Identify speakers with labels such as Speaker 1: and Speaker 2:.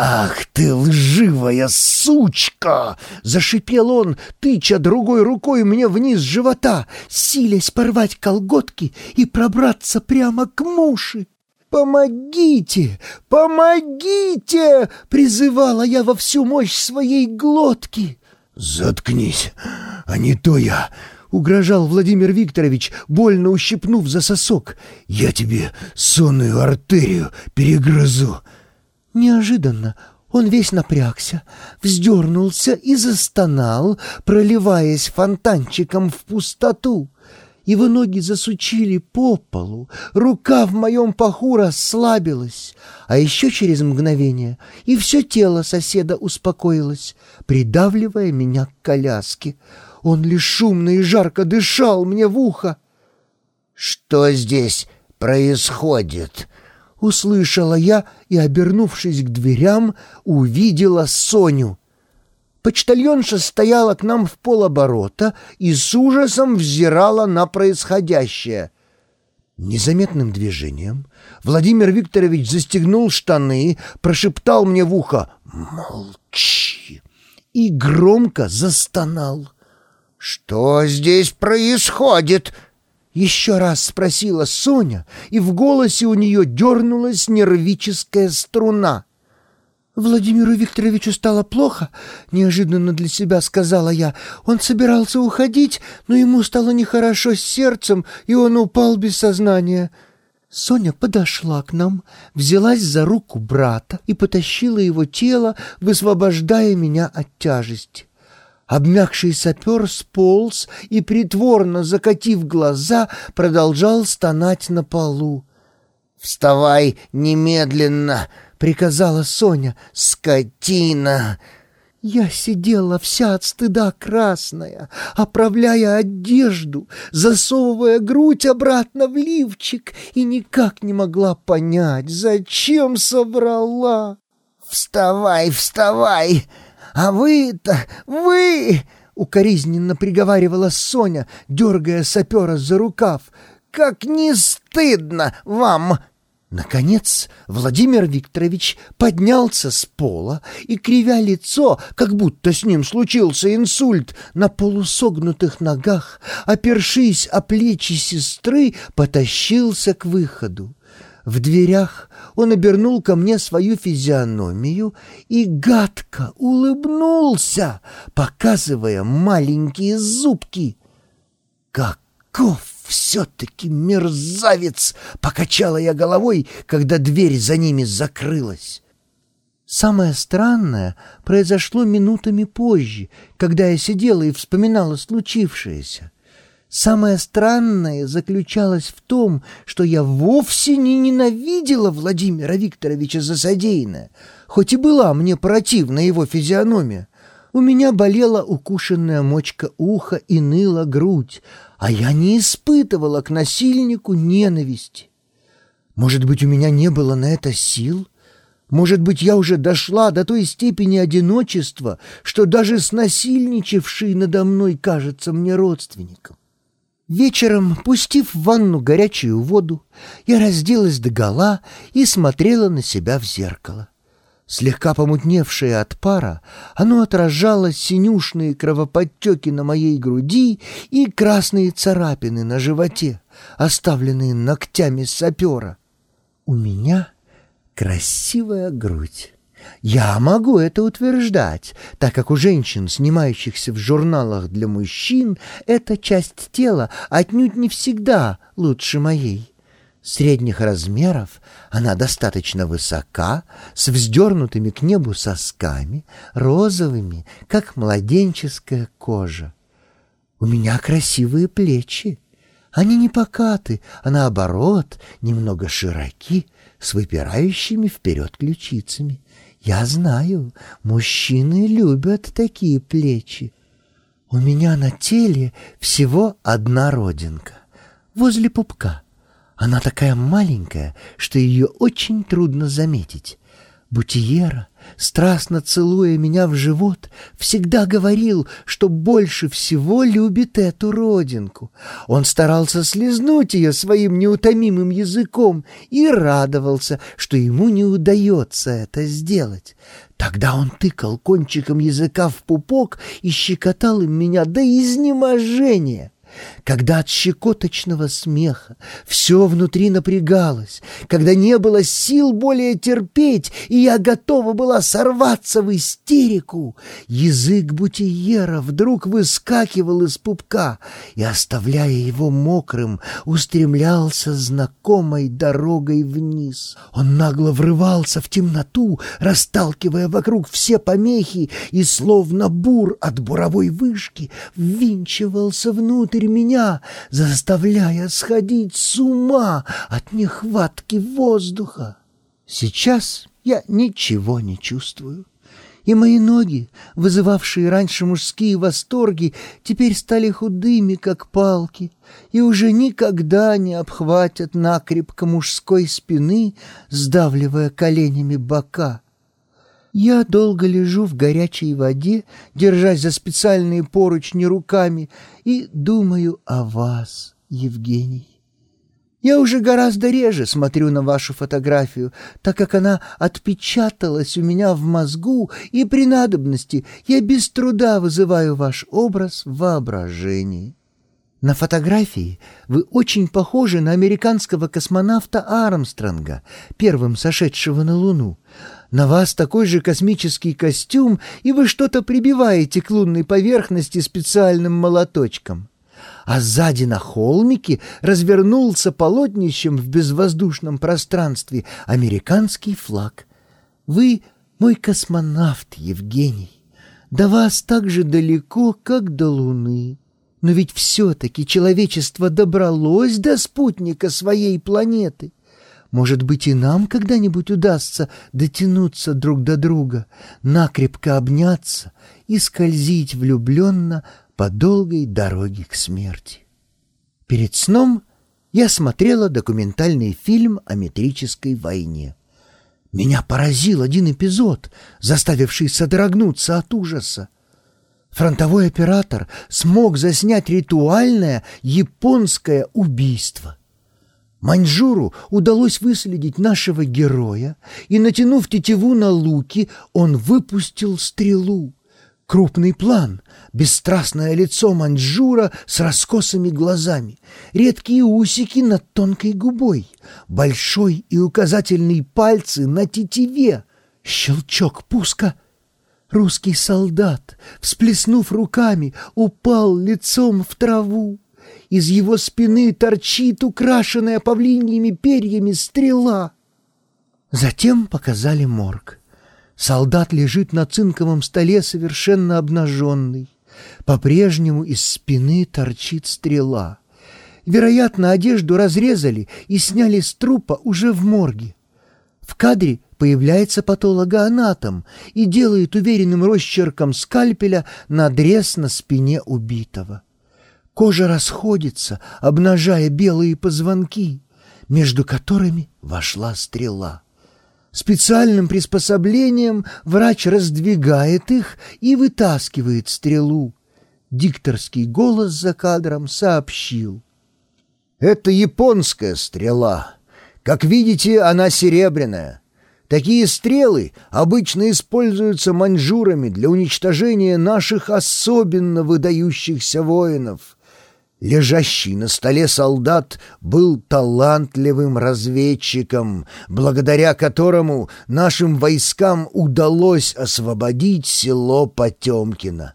Speaker 1: «Ах ты лживая сучка!» — зашипел он, тыча другой рукой мне вниз живота, силясь порвать колготки и пробраться прямо к муши. «Помогите! Помогите!» — призывала я во всю мощь своей глотки. «Заткнись, а не то я!» — угрожал Владимир Викторович, больно ущипнув за сосок. «Я тебе сонную артерию перегрызу!» Неожиданно он весь напрягся, вздернулся и застонал, проливаясь фонтанчиком в пустоту. Его ноги засучили по полу, рука в моем паху расслабилась, а еще через мгновение и все тело соседа успокоилось, придавливая меня к коляске. Он лишь шумно и жарко дышал мне в ухо. «Что здесь происходит?» Услышала я и, обернувшись к дверям, увидела Соню. Почтальонша стояла к нам в полоборота и с ужасом взирала на происходящее. Незаметным движением Владимир Викторович застегнул штаны, прошептал мне в ухо «Молчи!» и громко застонал. «Что здесь происходит?» Еще раз спросила Соня, и в голосе у нее дернулась нервическая струна. «Владимиру Викторовичу стало плохо», — неожиданно для себя сказала я. «Он собирался уходить, но ему стало нехорошо с сердцем, и он упал без сознания». Соня подошла к нам, взялась за руку брата и потащила его тело, высвобождая меня от тяжести. Обмякший сапер сполз и, притворно закатив глаза, продолжал стонать на полу. «Вставай немедленно!» — приказала Соня. «Скотина!» Я сидела вся от стыда красная, оправляя одежду, засовывая грудь обратно в лифчик и никак не могла понять, зачем собрала. «Вставай, вставай!» «А вы-то, вы!» — укоризненно приговаривала Соня, дергая сапера за рукав. «Как не стыдно вам!» Наконец Владимир Викторович поднялся с пола и, кривя лицо, как будто с ним случился инсульт, на полусогнутых ногах, опершись о плечи сестры, потащился к выходу. В дверях он обернул ко мне свою физиономию и гадко улыбнулся, показывая маленькие зубки. «Каков все-таки мерзавец!» — покачала я головой, когда дверь за ними закрылась. Самое странное произошло минутами позже, когда я сидела и вспоминала случившееся. Самое странное заключалось в том, что я вовсе не ненавидела Владимира Викторовича за содеянное, хоть и была мне противна его физиономия. У меня болела укушенная мочка уха и ныла грудь, а я не испытывала к насильнику ненависти. Может быть, у меня не было на это сил? Может быть, я уже дошла до той степени одиночества, что даже снасильничавший надо мной кажется мне родственником. Вечером, пустив в ванну горячую воду, я разделась догола и смотрела на себя в зеркало. Слегка помутневшее от пара, оно отражало синюшные кровоподтеки на моей груди и красные царапины на животе, оставленные ногтями сапера. У меня красивая грудь. Я могу это утверждать, так как у женщин, снимающихся в журналах для мужчин, эта часть тела отнюдь не всегда лучше моей. Средних размеров она достаточно высока, с вздернутыми к небу сосками, розовыми, как младенческая кожа. У меня красивые плечи. Они не покаты, а наоборот, немного широки, с выпирающими вперед ключицами. Я знаю, мужчины любят такие плечи. У меня на теле всего одна родинка, возле пупка. Она такая маленькая, что ее очень трудно заметить. Бутиера страстно целуя меня в живот, всегда говорил, что больше всего любит эту родинку. Он старался слезнуть ее своим неутомимым языком и радовался, что ему не удается это сделать. Тогда он тыкал кончиком языка в пупок и щекотал им меня до изнеможения когда от щекоточного смеха все внутри напрягалось, когда не было сил более терпеть, и я готова была сорваться в истерику, язык бутиера вдруг выскакивал из пупка и, оставляя его мокрым, устремлялся знакомой дорогой вниз. Он нагло врывался в темноту, расталкивая вокруг все помехи, и, словно бур от буровой вышки, ввинчивался внутрь меня, заставляя сходить с ума от нехватки воздуха. Сейчас я ничего не чувствую. И мои ноги, вызывавшие раньше мужские восторги, теперь стали худыми, как палки, и уже никогда не обхватят накрепко мужской спины, сдавливая коленями бока. Я долго лежу в горячей воде, держась за специальные поручни руками, и думаю о вас, Евгений. Я уже гораздо реже смотрю на вашу фотографию, так как она отпечаталась у меня в мозгу, и при надобности я без труда вызываю ваш образ в воображении. На фотографии вы очень похожи на американского космонавта Армстронга, первым сошедшего на Луну. На вас такой же космический костюм, и вы что-то прибиваете к лунной поверхности специальным молоточком. А сзади на холмике развернулся полотнищем в безвоздушном пространстве американский флаг. Вы мой космонавт, Евгений. До вас так же далеко, как до Луны. Но ведь все-таки человечество добралось до спутника своей планеты. Может быть, и нам когда-нибудь удастся дотянуться друг до друга, накрепко обняться и скользить влюбленно по долгой дороге к смерти. Перед сном я смотрела документальный фильм о метрической войне. Меня поразил один эпизод, заставивший содрогнуться от ужаса. Фронтовой оператор смог заснять ритуальное японское убийство. Маньчжуру удалось выследить нашего героя, и, натянув тетиву на луки, он выпустил стрелу. Крупный план, бесстрастное лицо маньчжура с раскосыми глазами, редкие усики над тонкой губой, большой и указательный пальцы на тетиве, щелчок пуска — Русский солдат, всплеснув руками, упал лицом в траву. Из его спины торчит украшенная павлиньими перьями стрела. Затем показали морг. Солдат лежит на цинковом столе совершенно обнаженный. По-прежнему из спины торчит стрела. Вероятно, одежду разрезали и сняли с трупа уже в морге. В кадре появляется патологоанатом и делает уверенным росчерком скальпеля надрез на спине убитого. Кожа расходится, обнажая белые позвонки, между которыми вошла стрела. Специальным приспособлением врач раздвигает их и вытаскивает стрелу. Дикторский голос за кадром сообщил. «Это японская стрела. Как видите, она серебряная. Такие стрелы обычно используются маньчжурами для уничтожения наших особенно выдающихся воинов. Лежащий на столе солдат был талантливым разведчиком, благодаря которому нашим войскам удалось освободить село Потемкино.